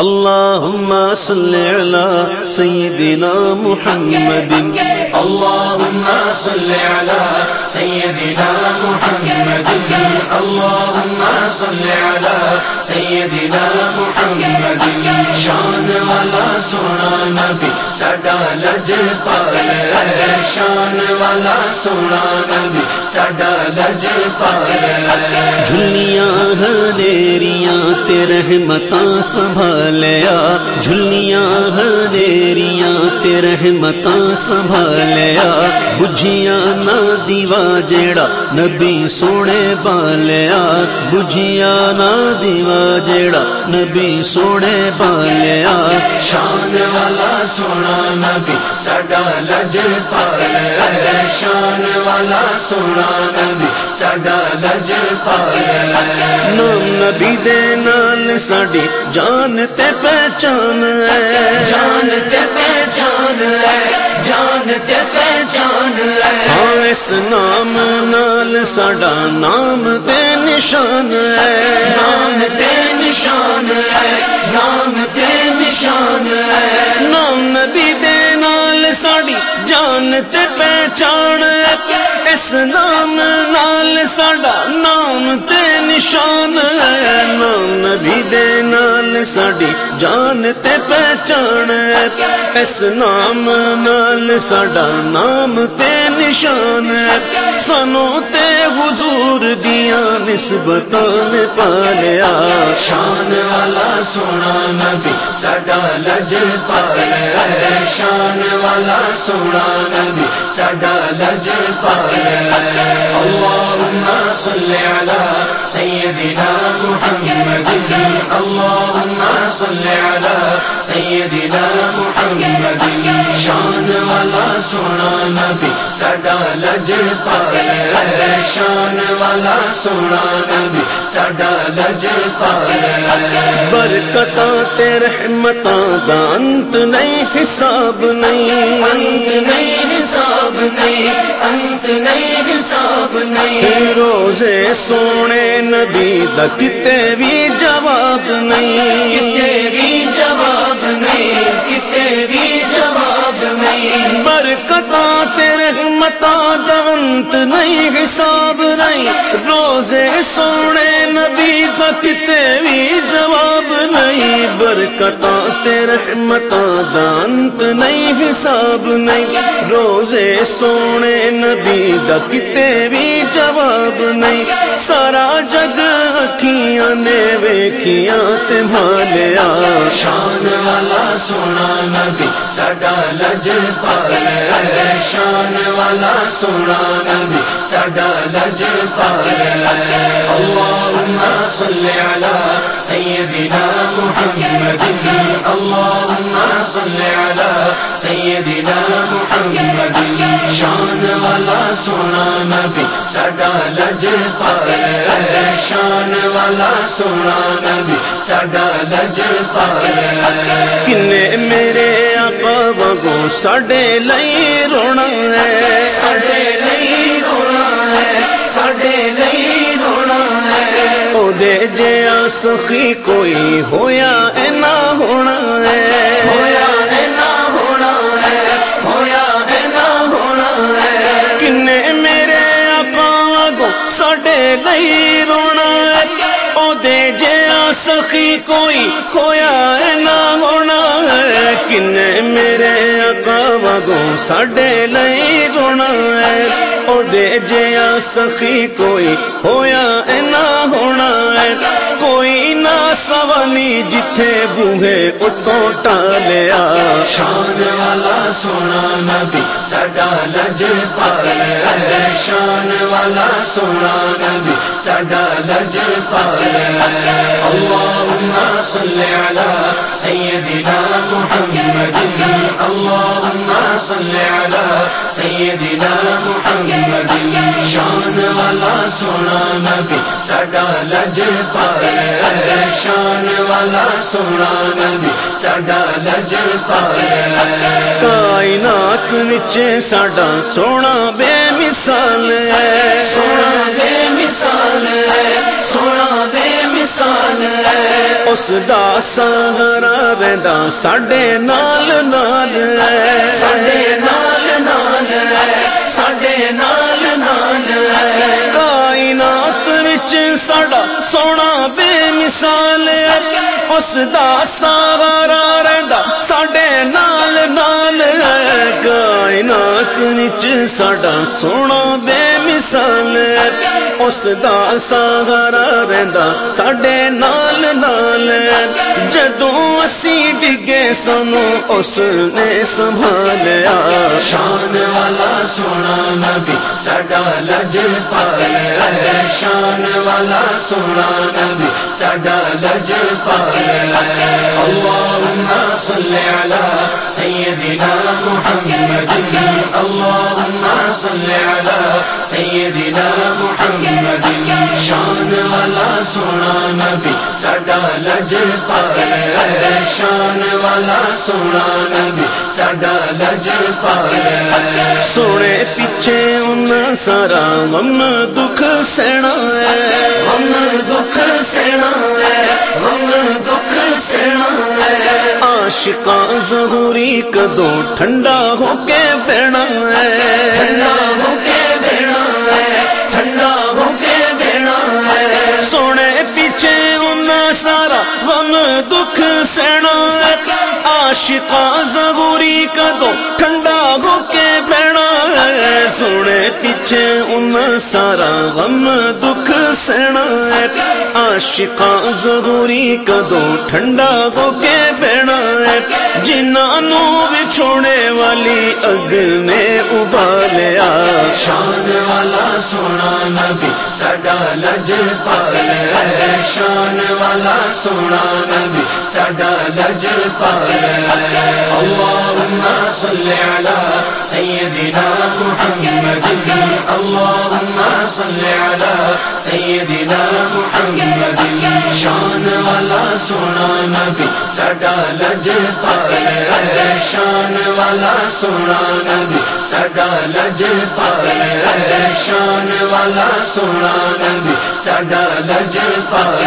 اللهم صل على سيدنا محمد. اللهم صل على سيدنا محمد. اللهم صل على سيدنا محمد. شان والا سونا نبی سڈا لج پال شان والا سونا نبی سڈا لج پال جھلیاں ہنیریاں رحمتاں سنبھالیا جھلیاں ہنیریاں تے رحمتاں سنبھالیا بجھیاں نہ دیوا جیڑا نبی سونے بالیا بجھیاں نہ دیوا جیڑا نبی سونے بالیا شان والا سونا نبی سڈا لج پال شان والا سونا نبی سڈا لج پال نال ساڈی جان تے پہچان ہے۔ جان تے پہچان ہے۔ جان تے پہچان ہے۔ ہاں اس نام نال ساڈا نام تے نشان ہے۔ نام تے نشان ہے۔ نام تے نشان ہے۔ نام نبی دے نال ساڈی جان تے پہچان ہے۔ اس نام نال ساڈا نام تے نشان ہے، نام نبی دے نال ساڈی جان تے پہچان ہے۔ اس نام نال ساڈا نام تے نشان ہے۔ سنو تے حضور دیاں نسبتاں نے پالیا۔ شان والا سونا نبی سڈا لج پال شان والا سونا نبی سڈا لج پال اللهم صل على سيدنا محمد. اللهم صل على سيدنا محمد. شان والا سونا نبی سڈا لج پال شان والا سونا نبی سڈا لج برکتاں تے رحمتاں دا انت نہیں حساب نہیں انت نہیں حساب نہیں انت نہیں حساب نہیں روزے سونے نبی دا کتے بھی جواب نہیں کتے بھی جواب نہیں کتے بھی جواب نہیں برکتاں تے رحمتاں دا انت نہیں، حساب نہیں۔ روزے سونے نبی دا کتے بھی جواب نہیں۔ برکتاں تے رحمتاں دا انت نہیں، حساب نہیں۔ روزے سونے نبی دا کتے بھی جواب نہیں۔ سارا جگ اکھیاں نے ویکھیاں تے بھالیا شان والا سونا نبی سڈا لج پال شان والا سونا نبی سڈا لج پال اللهم صل على سيدنا محمد۔ اللهم صل على سيدنا محمد۔ شان والا سونا نبی سڈا لج پال شان والا سونا نبی سڈا لج پال کنے میرے آقا وگوں ساڈے لئی رونا ہے۔ سڈے نہیں رونا ہے سڈے نہیں رونا ہے۔ او دے جیا سخی کوئی ہویا اے نہ ہونا ہے۔ ہویا ہے نہ ہونا ہے ہویا نہ ہونا ہے۔ کنے میرے آقا وگوں ساڈے لئی رونا کوئی کھویا نہ ہونا ہے۔ کن میرے آقا وگوں ساڈے لئی رونا ہے۔ او دے جیا سخی کوئی ہویا اے نہ ہونا ہے کوئی نہ سوانی جتھے بوہے اتوں ٹالیا۔ شان والا سونا نبی سڈا لج پال شان والا سونا نبی سڈا لج پال اللهم صل على سيدنا محمد اللهم صل على سيدنا محمد. شان والا سونا نبی سڈا لج پال شان والا سونا نبی سڈا لج پال کائنات وچ ساڈا سونا بے مثال ہے۔ سونا بے مثال ہے سونا بے مثال ہے۔ اس دا سہارا رہندا ساڈے نال نال ہے۔ ساڈے نال نال ہے۔ ساڈے نال نال ہے۔ کائنات وچ ساڈا سونا بے مثال ہے۔ اس دا سہارا رہندا ساڈے نال نال ہے۔ کائنات وچ ساڈا سونا بے مثال اس دا سہارا رہندا ساڈے نال نال جدوں اسی ڈگے سانو اس نے سنبھالیا شان والا سونا نبی سڈا لج پال شان والا سونا نبی سڈا لج پال اللهم صل على سيدنا محمد. اللهم صل على سيدنا محمد. شان والا سونا نبی سڈا لج پال ہے شان والا سونا نبی سڈا لج پال ہے سونے پیچھے ان سارا غم دکھ سہنا ہے. غم دکھ سہنا ہے، غم دکھ سہنا ہے. عاشقاں ضروری کدو ٹھنڈا ہو کے بہنا ہے۔ ٹھنڈا ہو کے بیڑا ہے ٹھنڈا ہو کے بیڑا ہے۔ سونے پیچھے ان سارا غم دکھ سہنا ہے۔ عاشقاں ضروری کدو ٹھنڈا ہو کے ہے سونے پیچھے ان سارا غم دکھ سہنا ہے۔ عاشقاں ضروری کدو ٹھنڈا ہو کے بہنا ہے۔ جنہوں چھوڑے والی اگ نے ابالیا۔ شان والا سونا نبی سڈا لج پال شان والا سونا نبی سڈا لج پال ہے۔ اللهم صل على سيدنا محمد۔ اللهم صل على سيدنا محمد۔ شان والا سونا نبی سڈا لج پال ہے۔ شان والا سونا نبی سڈا لج پال ہے۔ شان والا سونا نبی سڈا لج پال